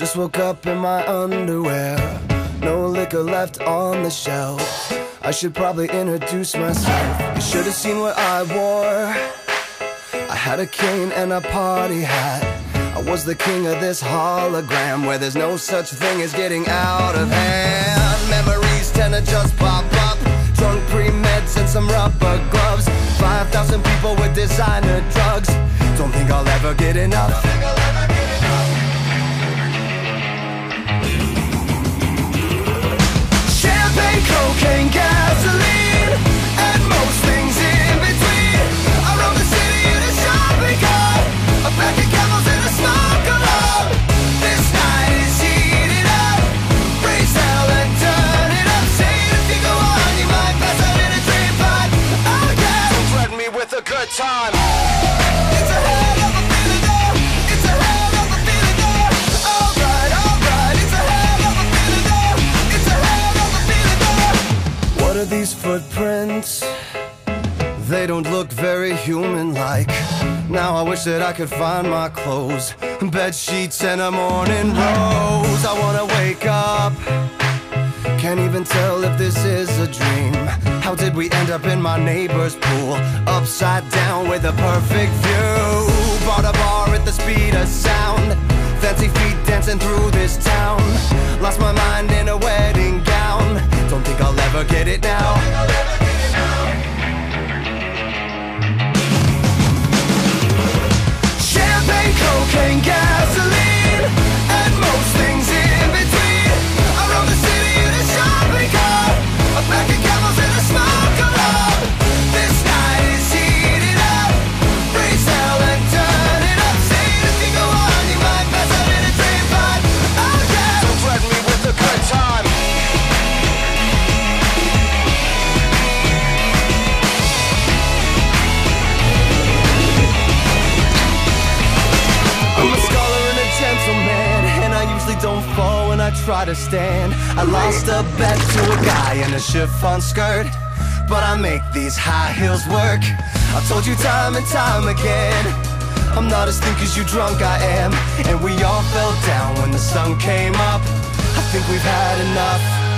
just woke up in my underwear. No liquor left on the shelf. I should probably introduce myself. You should have seen what I wore. I had a cane and a party hat. I was the king of this hologram where there's no such thing as getting out of hand. Memories tend to just pop up. Drunk pre-meds and some rubber gloves. 5,000 people with designer drugs. Don't think I'll ever get enough. Feeling, though. What are these footprints? They don't look very human like. Now I wish that I could find my clothes, bed sheets, and a morning rose. Even tell if this is a dream. How did we end up in my neighbor's pool? Upside down with a perfect view. Bought a bar at the speed of sound. Fancy feet dancing through this town. Lost my mind in a wedding gown. Don't think I'll ever get it now. Try to stand. I lost a bet to a guy in a chiffon skirt, but I make these high heels work. I told you time and time again, I'm not as thick as you drunk I am, and we all fell down when the sun came up. I think we've had enough.